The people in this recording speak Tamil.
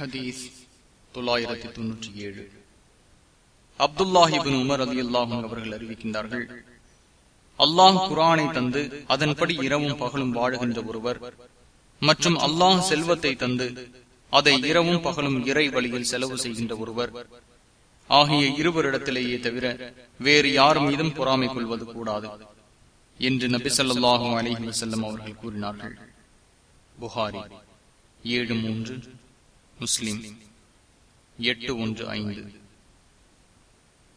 ஹதீஸ் தொள்ளாயிரத்தி தொன்னூற்றி ஏழு. அப்துல்லாஹிபின் உமர் அலி அல்லாஹும் அவர்கள் அறிவிக்கின்றார்கள் அல்லாஹ் குரானை தந்து அதன்படி இரவும் பகலும் வாழுகின்ற ஒருவர் மற்றும் அல்லாஹ் செல்வத்தை தந்து அதை இரவும் பகலும் இறை வழியில் செலவு செய்கின்ற ஒருவர். ஆகிய இருவரிடத்திலேயே தவிர வேறு யார் மீதும் பொறாமை கொள்வது கூடாது என்று நபிசல்லாஹும் அலிஹி வசல்லம் அவர்கள் கூறினார்கள். புகாரி ஏழு மூன்று. முஸ்லிம். எட்டு ஒன்று ஐந்து.